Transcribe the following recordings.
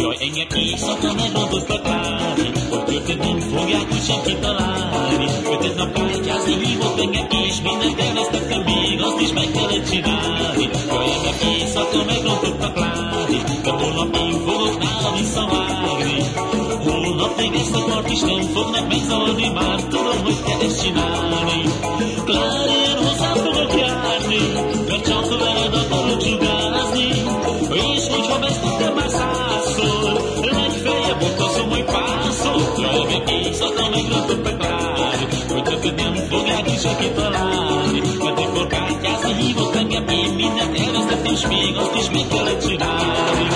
Jaj, engem éjszaka megrontott a klári, hogy történt fogják úgy senki találni. Öt nap kártyázni hívott engem, és mindent elvesztettem, még azt is meg kellett csinálni. Jaj, engem éjszaka megrontott a klári, de holnap én fogok nála visszavágni. Holnap még ezt a kart is nem fognak megzavarni, már tudom, hogy kell ezt csinálni. Klári, én hozzá fogok járni, csak fogják is aki találni. Mert akkor kártyázni hívott engem, én mindent elvesztettem, s még azt is meg kellett csinálni.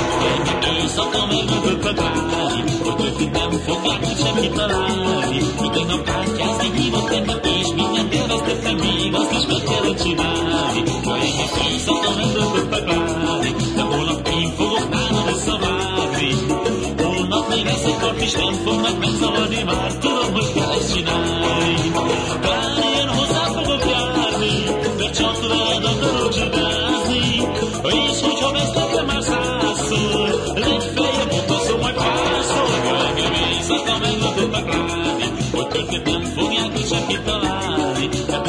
Meg éjszaka megrontott a klári, hogy többet nem fogják is aki találni. Hogy tegnap kártyázni hívott engem, és mindent elvesztettem, még azt is meg kellett csinálni. Meg éjszaka megrontott a klári, de holnap én fogok nála visszavágni. Holnap még lesz egy kart, és nem fognak megzavarni, már tudom,